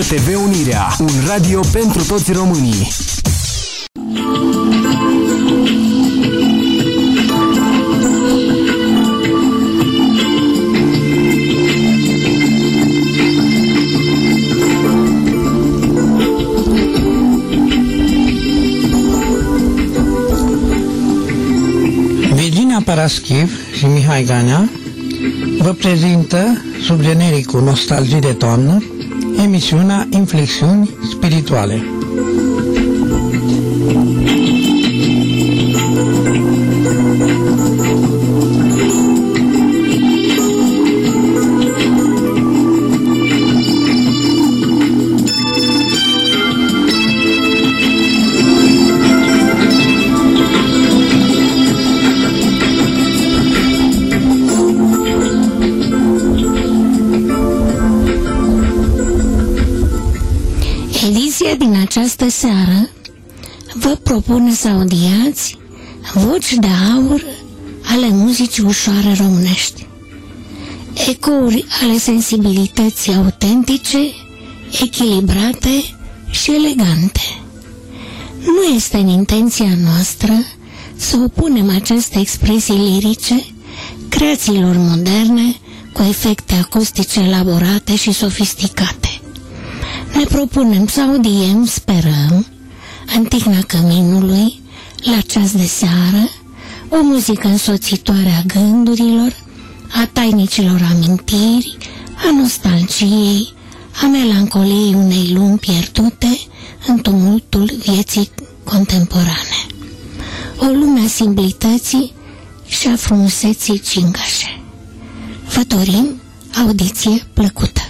Radio TV Unirea, un radio pentru toți românii. Virginia Paraschiv și Mihai Ganea vă prezintă, sub genericul Nostalgii de toamnă, emisiunea Inflexiuni Spirituale. Vă propune să audiați voci de aur ale muzicii ușoare românești, ecouri ale sensibilității autentice, echilibrate și elegante. Nu este în intenția noastră să opunem aceste expresii lirice creațiilor moderne cu efecte acustice elaborate și sofisticate. Ne propunem să audiem, sperăm, în ticna căminului, la ceas de seară, o muzică însoțitoare a gândurilor, a tainicilor amintiri, a nostalgiei, a melancoliei unei lumi pierdute în tumultul vieții contemporane. O lume a simplității și a frumuseții cingașe. Vă dorim audiție plăcută!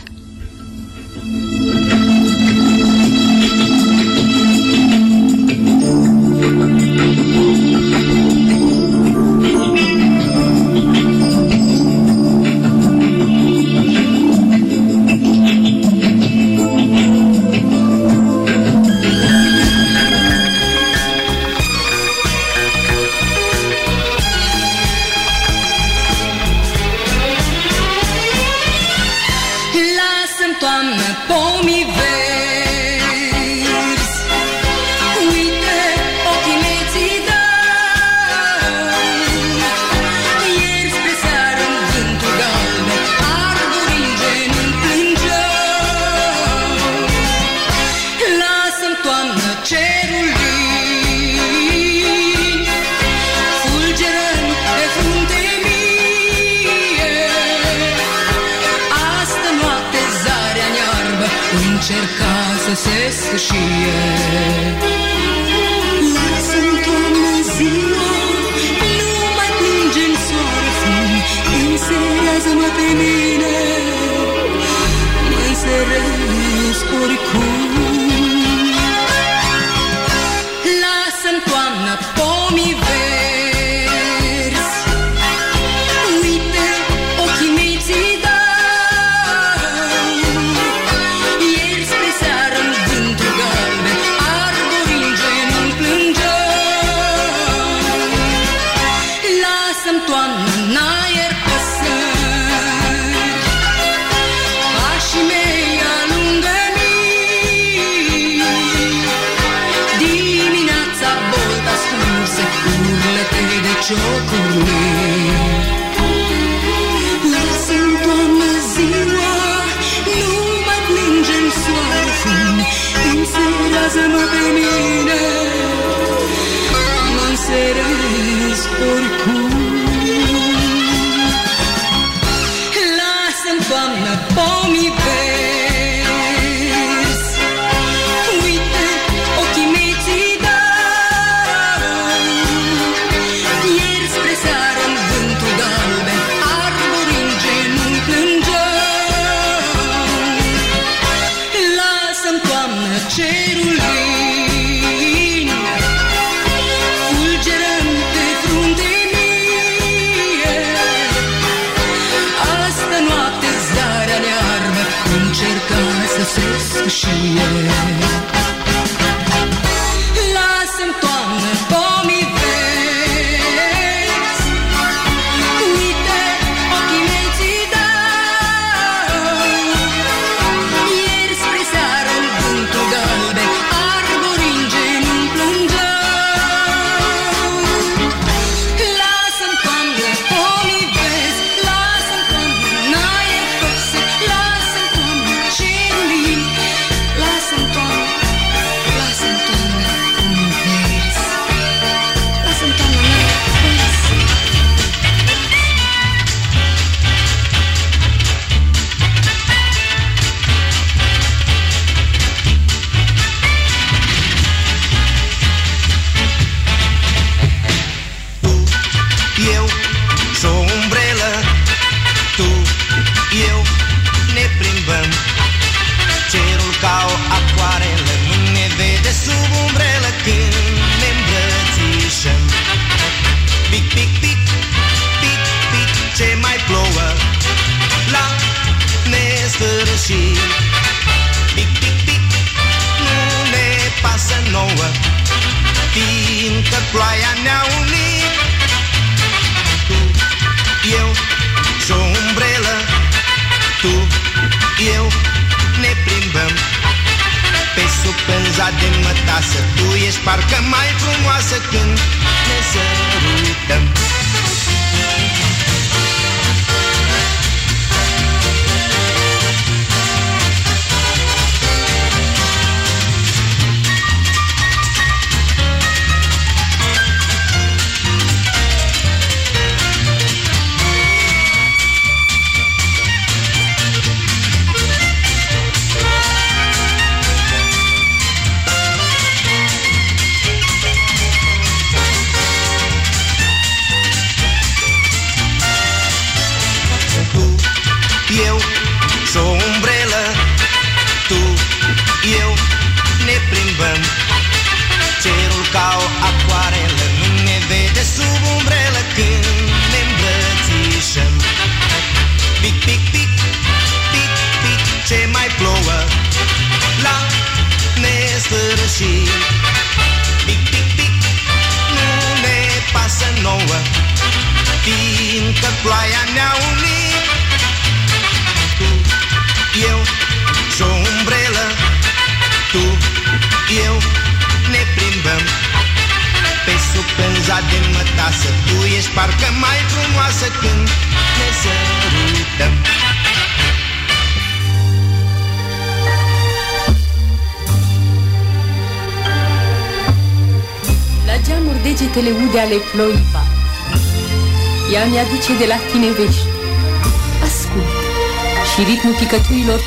Să se sfâșie Lasă-mi toamnă ziua, nu mai plânge în soare fum Înserează-mă pe mine, mă înseresc oricum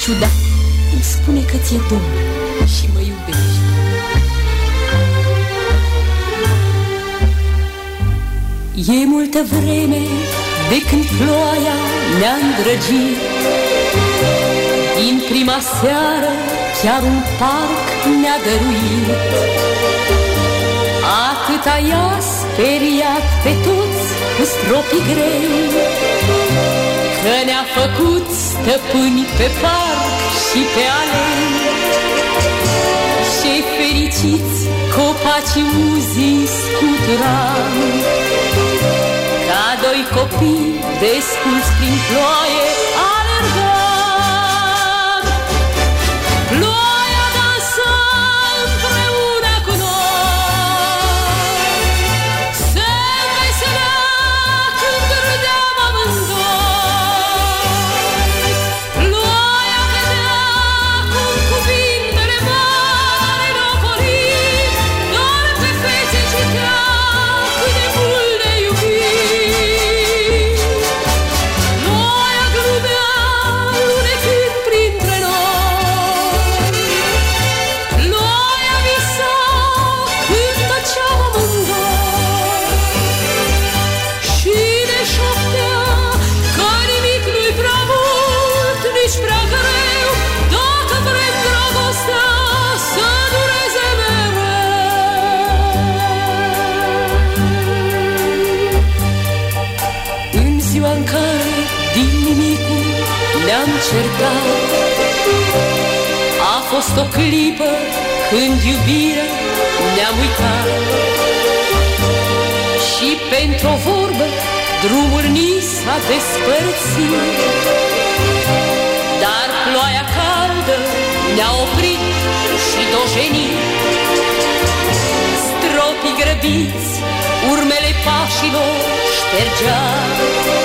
ciudat. Îmi spune că ți-e domn și mă iubești. E multă vreme de când ploaia ne-a îndrăgit. Din prima seară chiar un parc ne-a dăruit. Atâta i-a speriat pe toți cu stropii grei. Că ne-a făcut stăpâni pe parc și pe alei Și fericiți copaci muziți scuturam Ca doi copii desculți prin ploaie fost o clipă când iubirea ne-am uitat. Și pentru o vorbă drumul ni s-a despărțit. Dar ploaia caldă ne-a oprit și dojenit. Stropii grăbiți urmele pașilor ștergeau.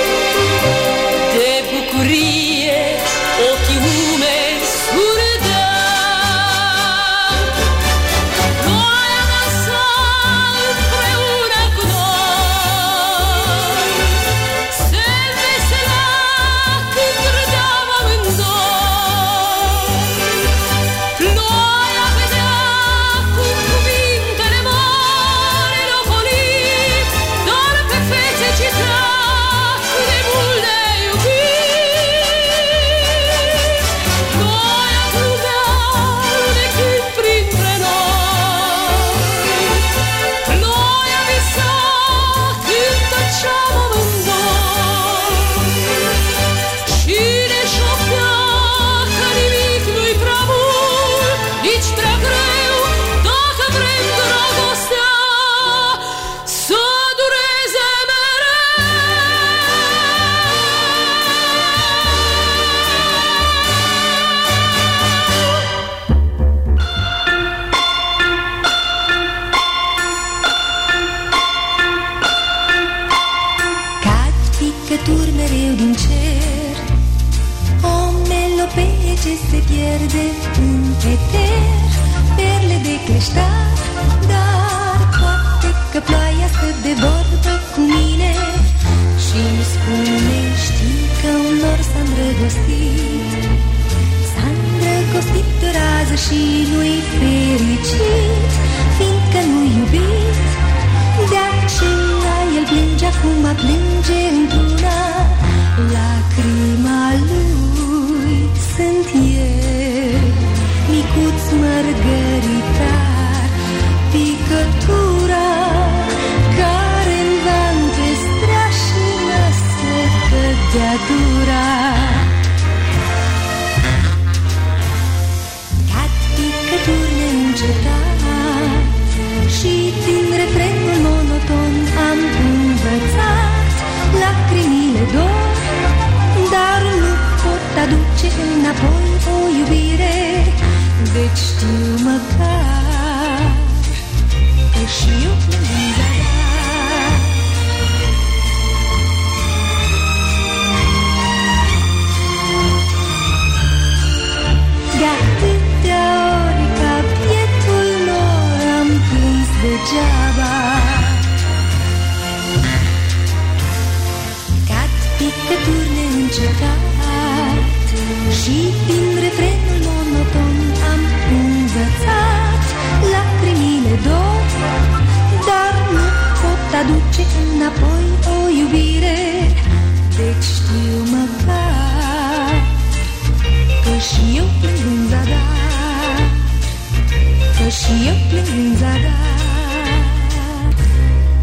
my. To my că și eu înapoi o iubire Deci știu măcar Că și eu plâng în zadar Că și eu plâng în zadar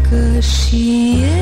Că și eu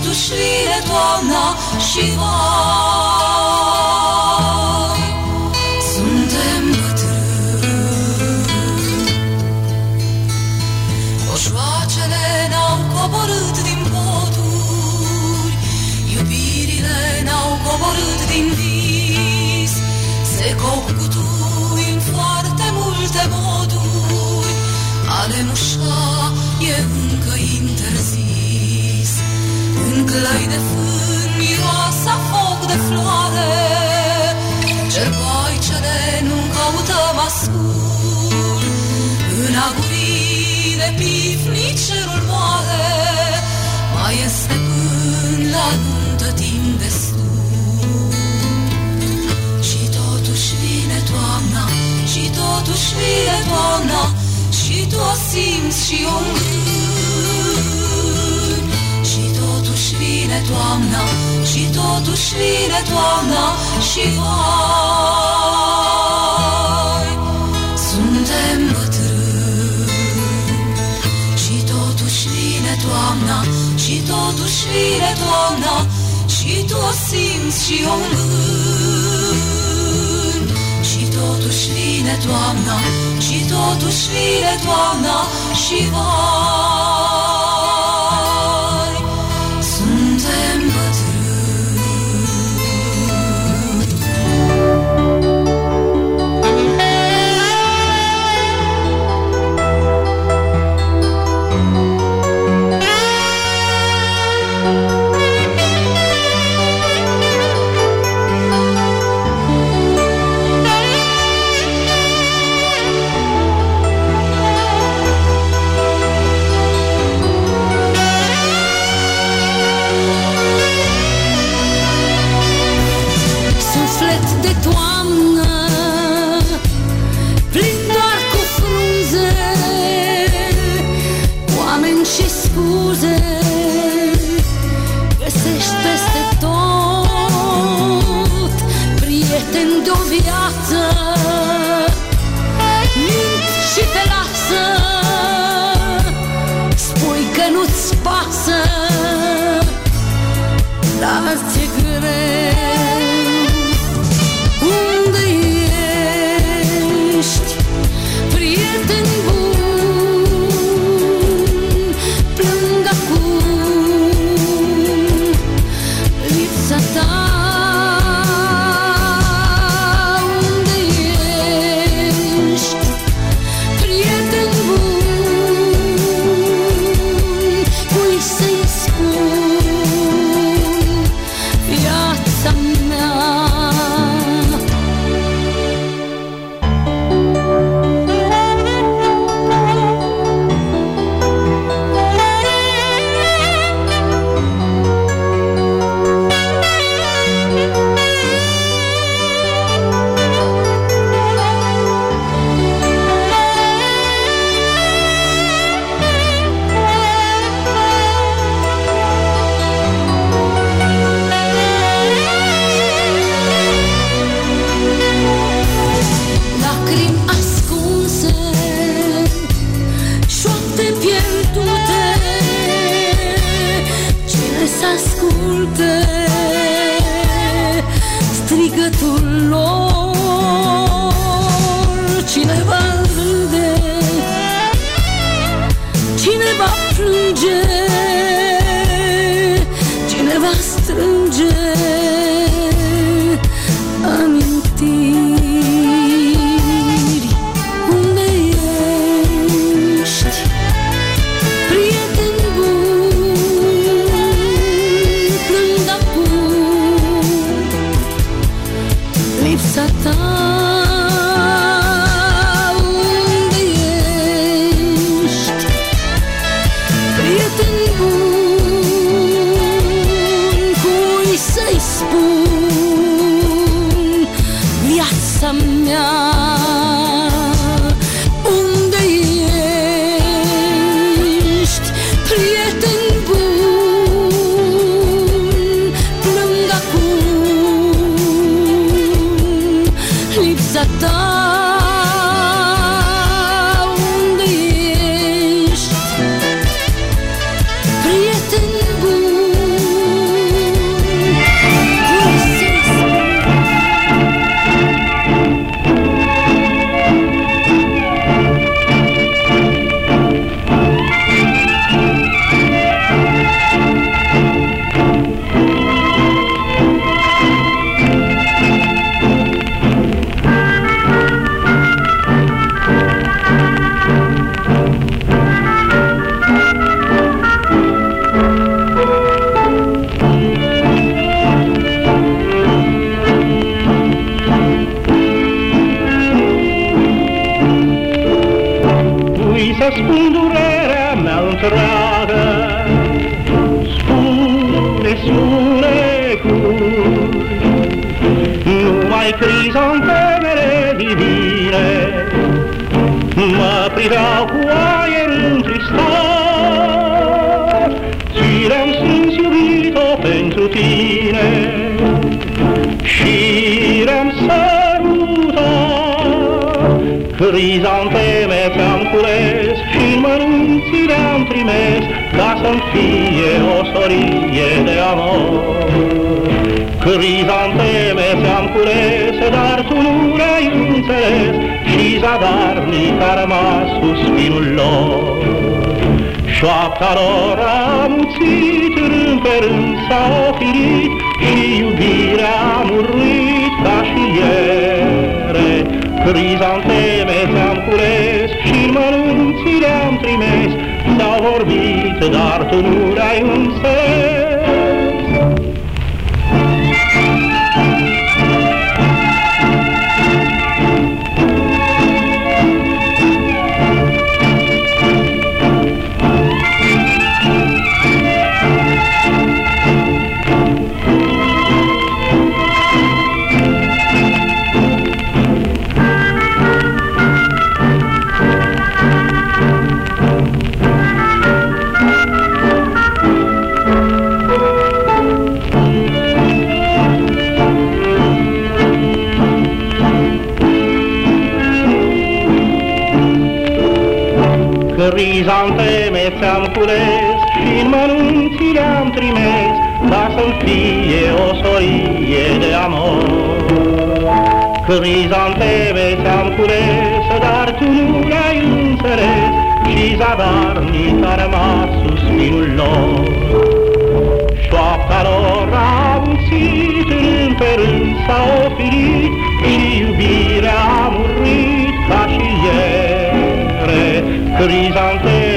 totuși vine toamna și voi. glai de fân, miroasa foc de floare, Cerboi cere nu caută ascult, În agurii de pifni cerul moare, Mai este până la nuntă timp destul. Și totuși vine toamna, și totuși vine toamna, Și tu o simți și o vine toamna Și totuși vine toamna și voi. Suntem bătrâni Și totuși vine toamna Și totuși vine toamna Și tu o simți și o mânt Și totuși vine toamna Și totuși vine toamna și voi. Alor am muțit rând pe rând s-a ofirit iubirea a murit ca și iere Crizanteme ți-am cules și mănunții le-am trimis S-au vorbit, dar tu nu le-ai însă ți-am cules și în le-am trimis, Lasă-mi fie o sorie de amor. Crizanteme ți-am cules, dar tu nu le-ai înțeles, Și zadarnic a rămas suspinul lor. Șoapta lor a amuțit în perând s-a ofilit, Și iubirea a murit ca și ieri. Crizanteme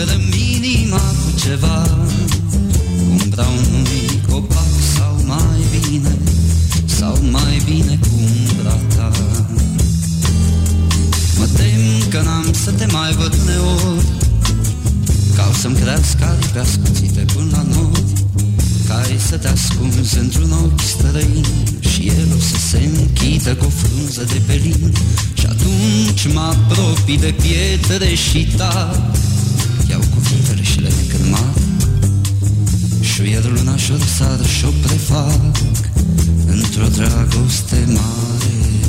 acoperăm inima cu ceva. Umbra unui copac sau mai bine Sau mai bine cu umbra ta Mă tem că n-am să te mai văd uneori Ca o să-mi crească aripi ascuțite până la nori Ca să te ascunzi într-un ochi străin Și el o să se închidă cu o frunză de pelin. Și atunci mă apropii de pietre și tar Iau cuvintele și le necârma Șuier luna și sar și o prefac Într-o dragoste mare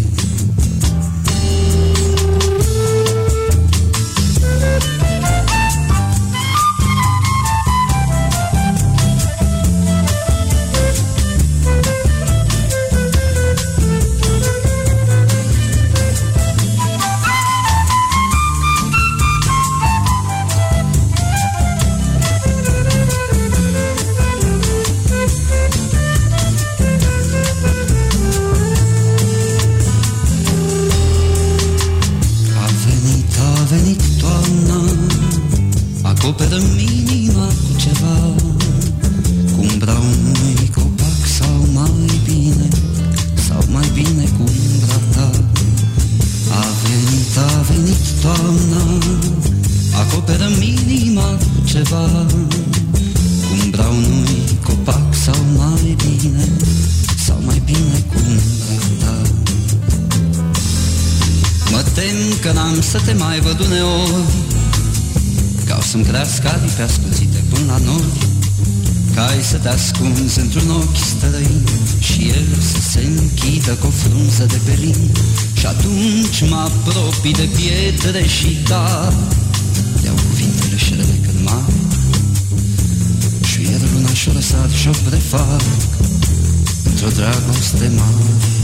că n-am să te mai văd uneori. Ca o să-mi crească aripi ascuțite până la nori Ca ai să te ascunzi într-un ochi străin Și el să se închidă cu o frunză de pelin. Și atunci mă apropii de pietre și ta Iau cuvintele și le cârma Și iar luna și-o lăsat și-o prefac Într-o dragoste mare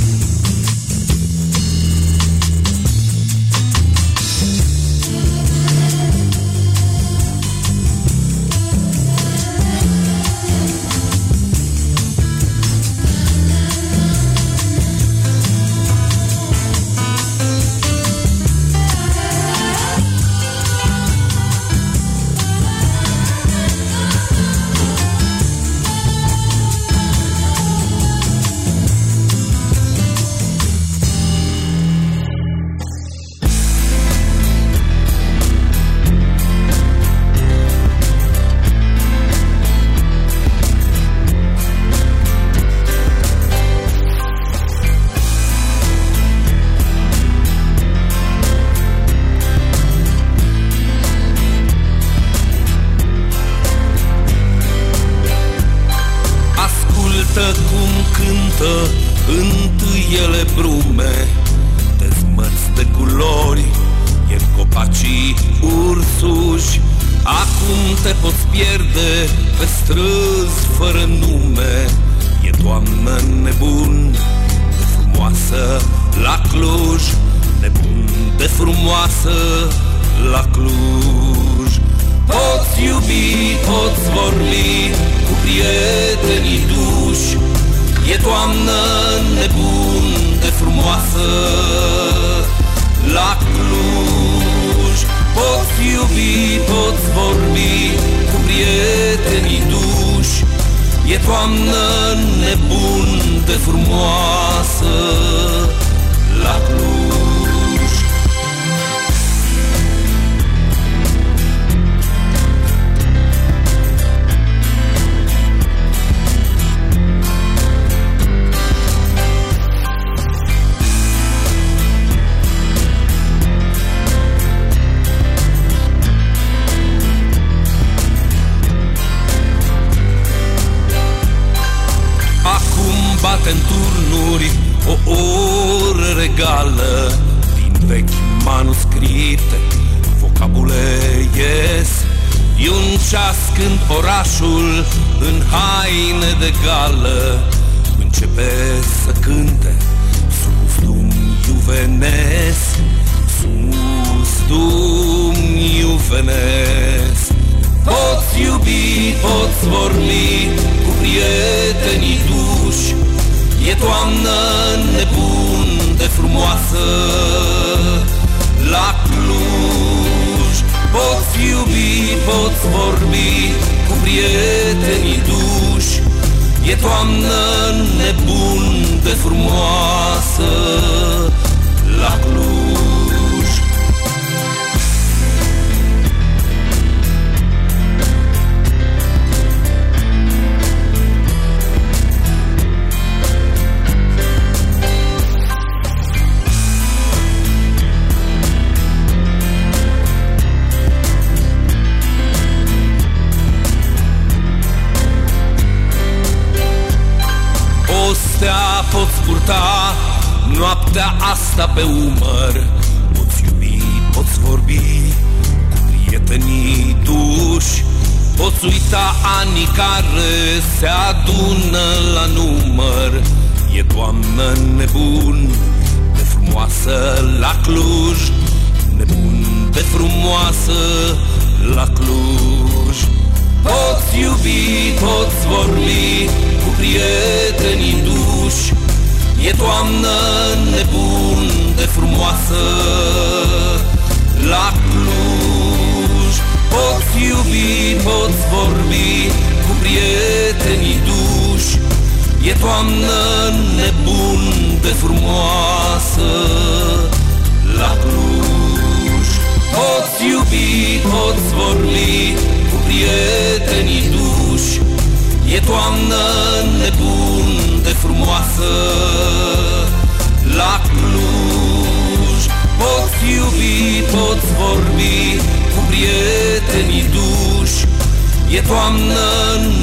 frumoasă la Cluj. Poți iubi, poți vorbi cu prietenii duși. E toamnă nebun de frumoasă la Cluj. Poți iubi, poți vorbi cu prietenii duși. E toamnă nebun de frumoasă bate în turnuri o oră regală Din vechi manuscrite vocabule ies. E un ceas când orașul în haine de gală Începe să cânte Sustum juvenes Sustum juvenes Poți iubi, poți vorbi cu prietenii duși E toamnă nebun de frumoasă la Cluj Poți iubi, poți vorbi cu prietenii duși E toamnă nebun munte frumoasă la Cluj. Pe umăr. Poți iubi, poți vorbi cu prietenii duși. Poți uita anii care se adună la număr. E toamnă nebun de frumoasă la Cluj. Nebun de frumoasă la Cluj. Poți iubi, poți vorbi cu prietenii duși E toamnă nebun de frumoasă la Cluj Poți iubi, poți vorbi cu prietenii duși. E toamnă nebun de frumoasă la Cluj Poți iubi, poți vorbi cu prietenii duși. E toamnă nebun de frumoasă. La Cluj Poți iubi, poți vorbi cu prietenii duși. E toamnă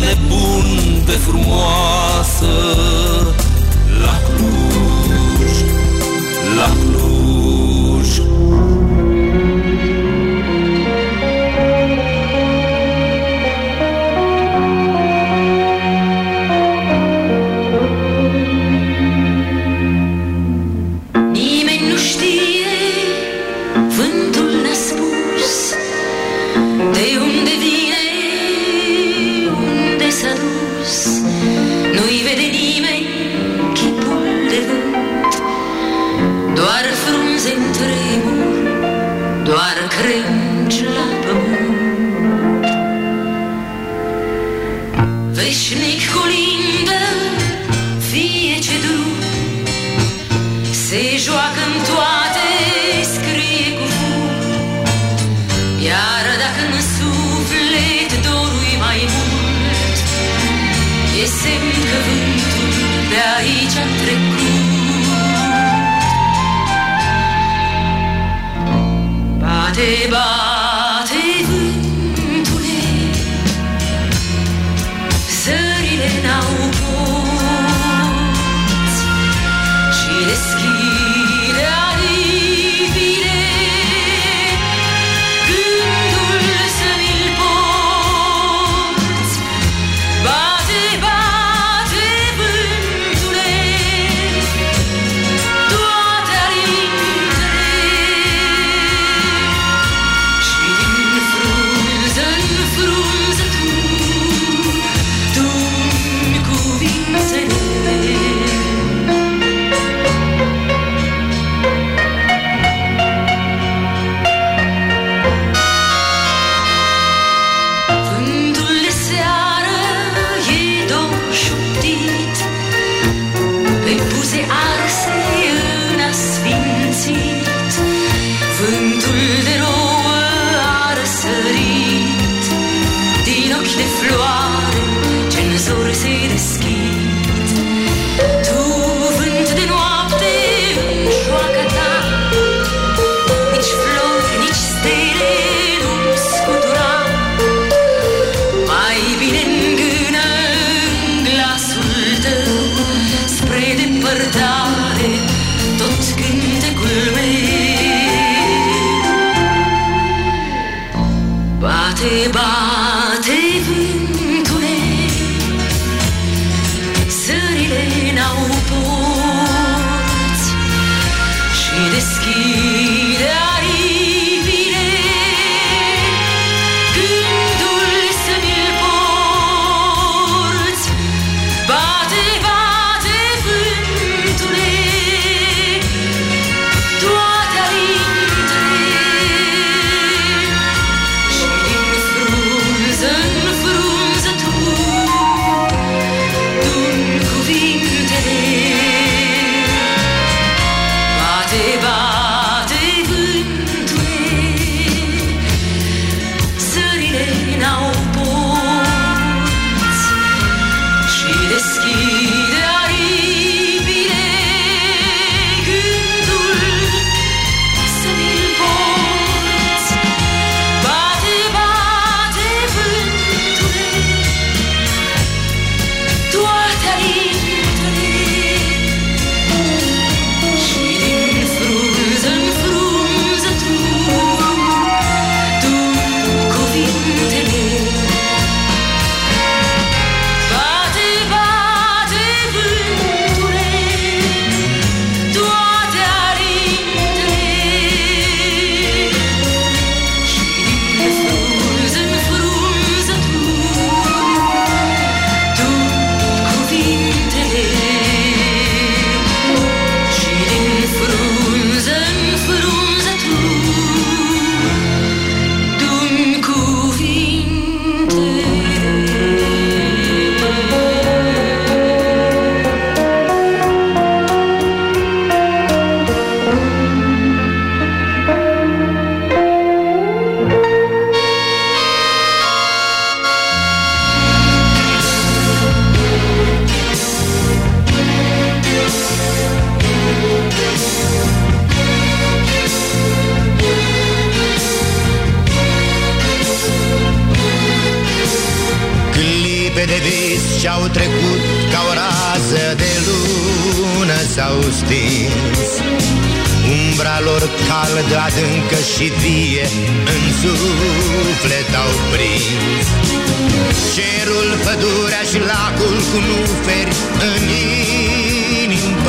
nebun de frumoasă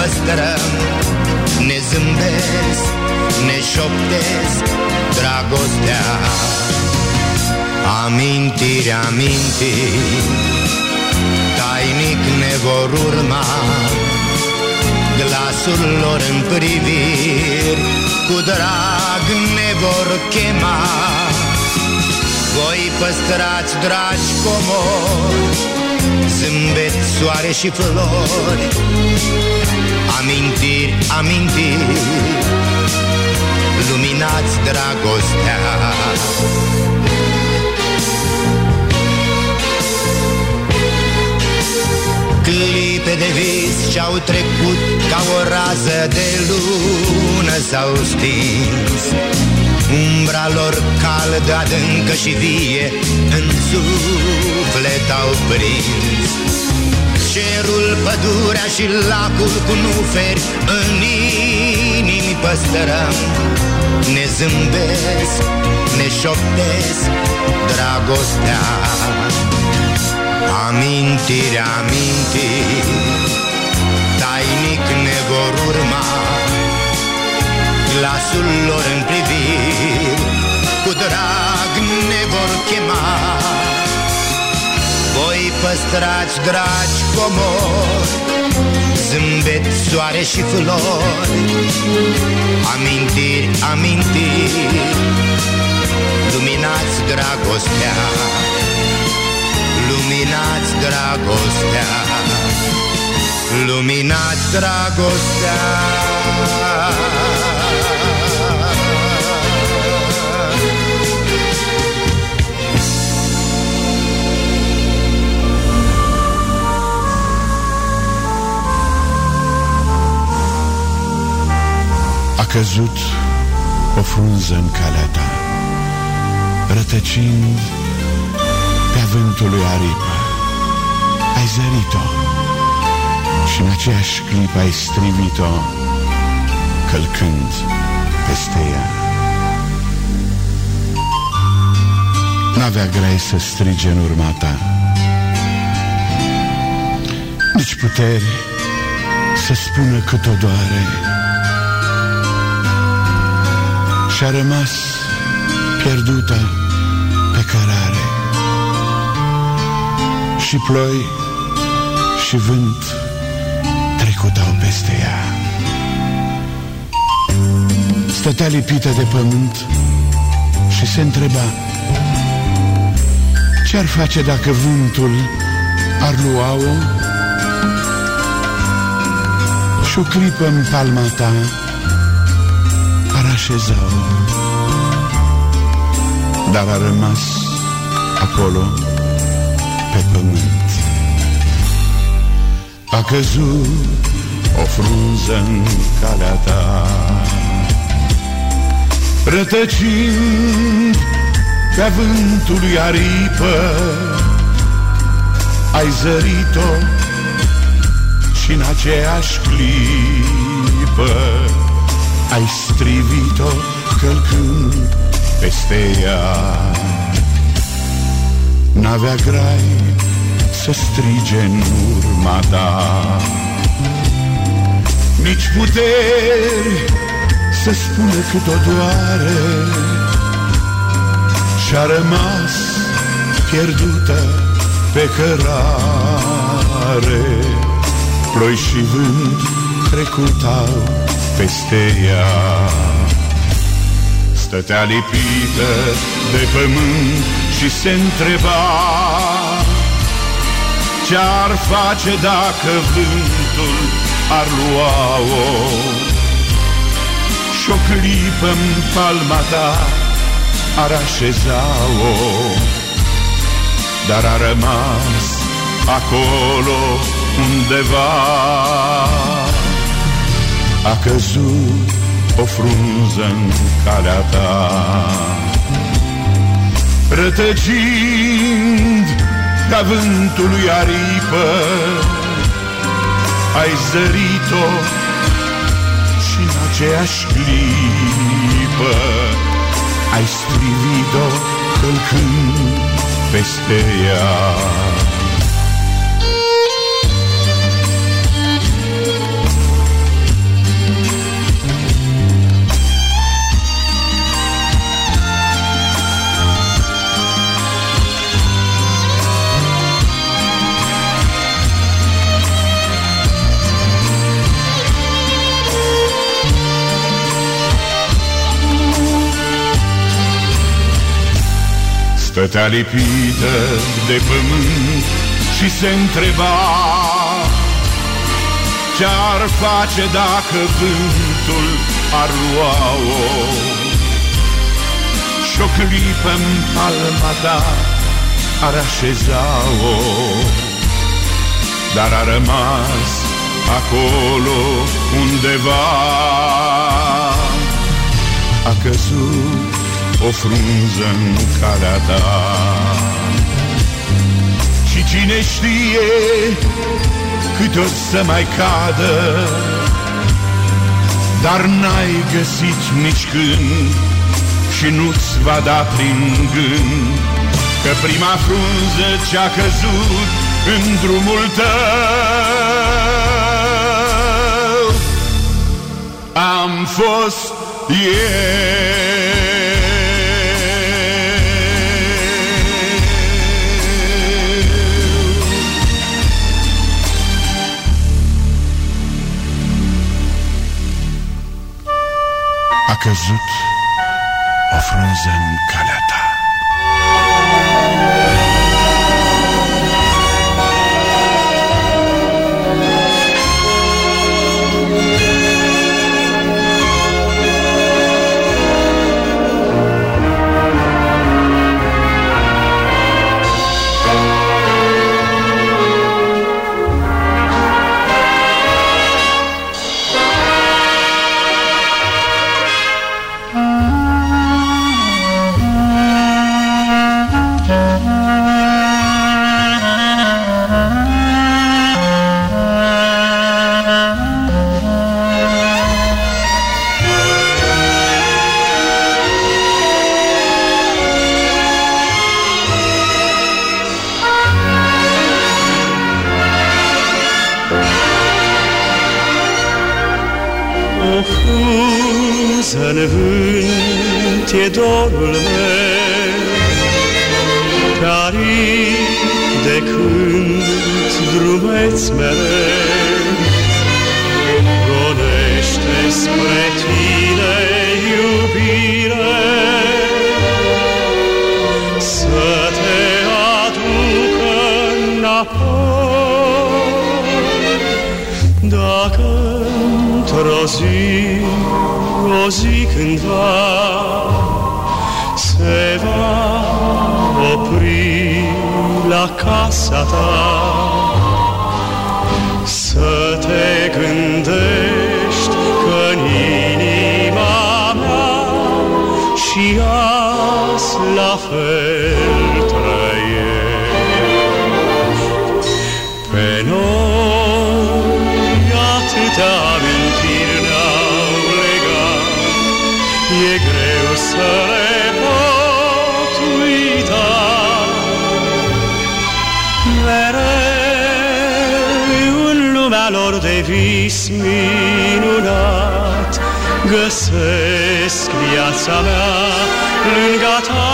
păstrăm. Ne zâmbesc, ne șoptesc dragostea. Amintiri, amintiri Tainic ne vor urma. Glasul lor în priviri Cu drag ne vor chema. Voi păstrați, dragi comori Zâmbet, soare și flori. Amintiri, amintiri. Luminați dragostea. Clipe de vis și-au trecut ca o rază de lună s-au stins Umbra lor caldă, adâncă și vie În suflet au prins. Cerul, pădurea și lacul cu nuferi În inimi păstrăm. Ne zâmbesc, ne șoptesc dragostea. Amintiri, amintiri Tainic ne vor urma Glasul lor în priviri Cu drag ne vor chema. Voi păstrați, dragi comori Zâmbet, soare și flori Amintiri, amintiri. Luminați dragostea Luminați dragostea Luminați dragostea căzut o frunză în calea ta Rătăcind pe-a vântului aripă. Ai zărit-o Și în aceeași clipă ai strivit-o Călcând peste ea. N-avea grai să strige în urma ta. Nici puteri să spună cât o doare Și-a rămas pierdută pe cărare. Și ploi și vânt trecutau peste ea. Stătea lipită de pământ și se întreba Ce-ar face dacă vântul ar lua-o? Și o clipă în palma ta ar așeza-o Dar a rămas acolo pe pământ. A căzut o frunză în calea ta. Rătăcind pe vântului aripă Ai zărit-o și în aceeași clipă Ai strivit-o călcând peste ea. N-avea grai să strige în urma ta. Nici puteri să spună cât o doare. Și-a rămas pierdută pe cărare. Ploi și vânt trecutau peste ea. Stătea lipită de pământ și se întreba Ce-ar face dacă vântul ar lua-o Și-o clipă în palma ta ar așeza-o Dar a rămas acolo undeva A căzut o frunză în calea ta Rătăcind ca vântului aripă, ai zărit-o și în aceeași clipă ai strivit-o călcând peste ea. Stătea lipită de pământ și se întreba Ce-ar face dacă vântul ar lua-o Și-o clipă în palma ta ar așeza-o Dar a rămas acolo undeva. A căzut o frunză în calea ta. Și cine știe cât o să mai cadă Dar n-ai găsit nici când Și nu-ți va da prin gând. Că prima frunză ce-a căzut în drumul tău Am fost eu A căzut o frunză în Găsesc viața mea lângă ta.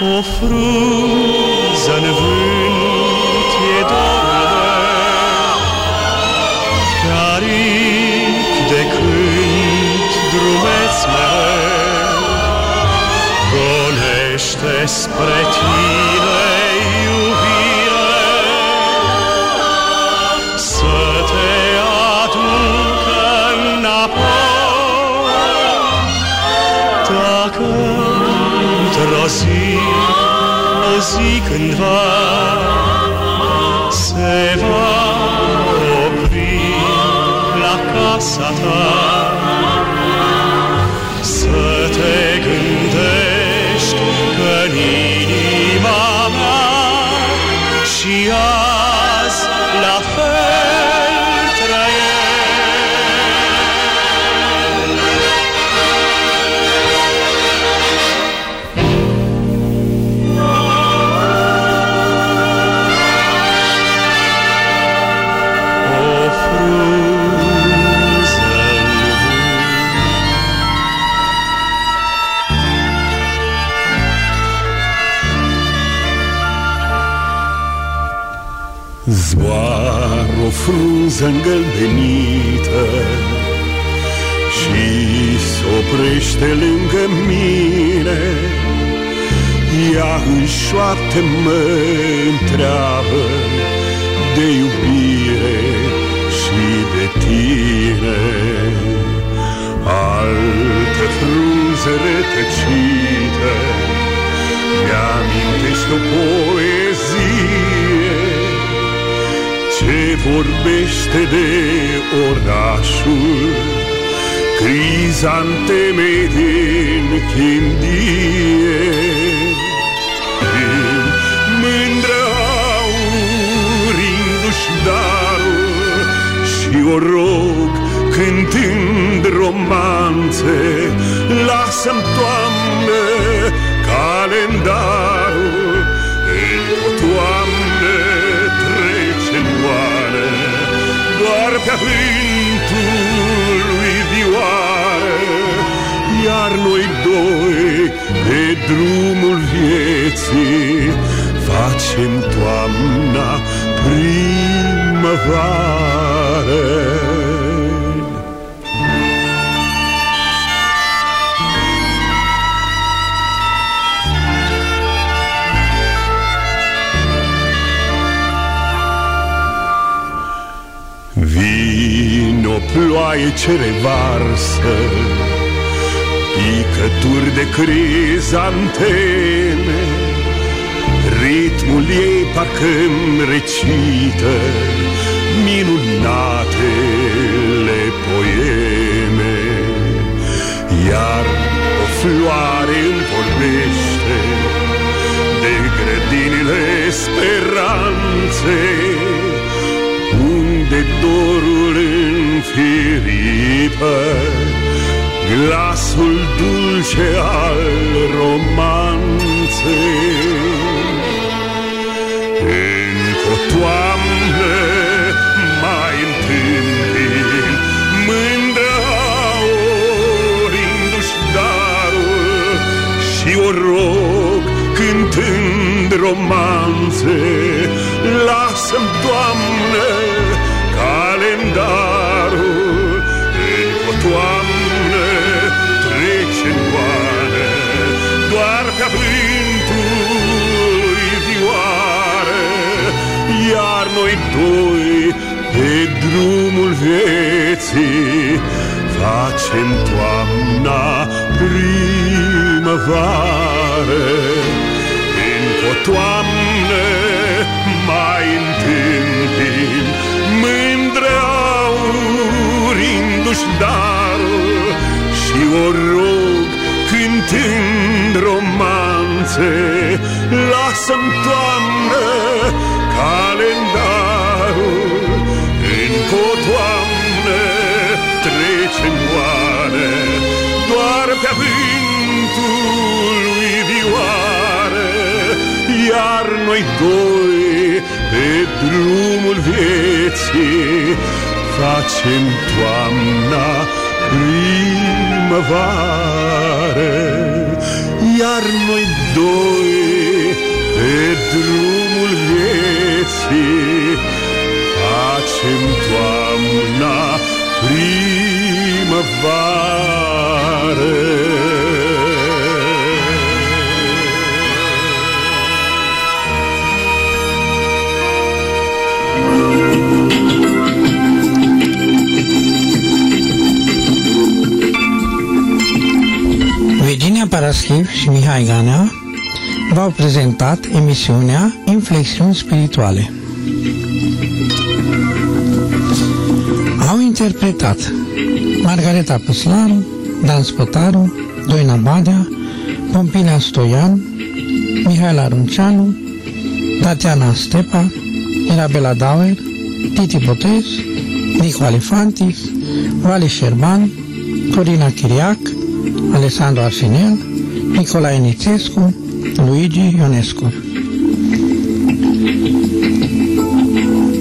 O frunză în vânt e dorul meu, Caric de cânt drumeț mereu, Gonește spre tine o zi, o zi cândva se va opri la casa ta. Să te gândești că în inima mea și a îngălbenită Și s-oprește lângă mine. Ea în șoapte mă întreabă De iubire și de tine. Alte frunze rătăcite Mi-amintește o vorbește de orașul Crizanteme din chindie Din mândră aurindu-și darul Și o rog cântând romanțe Lasă-mi, Doamne, calendarul Doar pe vântul lui vioare Iar noi doi pe drumul vieții Facem toamna primăvară ploaie ce revarsă Picături de crizanteme Ritmul ei parcă recită Minunatele poeme. Iar o floare îmi vorbește De grădinile speranței înfiripă glasul dulce al romanței. Încă o toamnă mai întâlnim mândră aurindu-și darul și o rog cântând romanțe, lasă-mi, Doamne, noi doi pe drumul vieții Facem toamna primăvară. Încă o toamnă mai întâlnim Mândră aurindu-și darul Și o rog cântând romanțe Lasă-mi, Doamnă, calendarul Încă o toamnă trece în oare Doar pe vântul lui vioară. Iar noi doi pe drumul vieții Facem toamna primăvară. Iar noi doi pe drumul vieții Facem toamna primăvară Virginia Paraschiv și Mihai Ganea v-au prezentat emisiunea Inflexiuni Spirituale. Interpretat Margareta Păslaru, Dan Spătaru, Doina Badea, Pompina Stoian, Mihaela Runceanu, Tatiana Stepa, Mirabela Dauer, Titi Botez, Nico Alifantis, Vali Șerban, Corina Chiriac, Alessandro Arsinel, Nicolae Nițescu, Luigi Ionescu.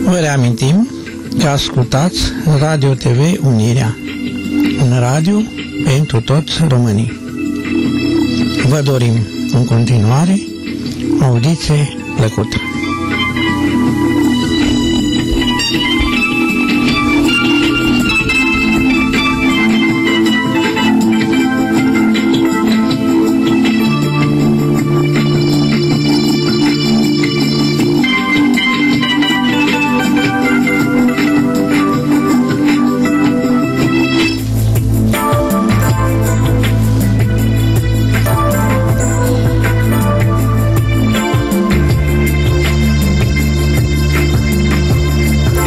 Vă reamintim că ascultați Radio TV Unirea, un radio pentru toți românii. Vă dorim în continuare audiție plăcută.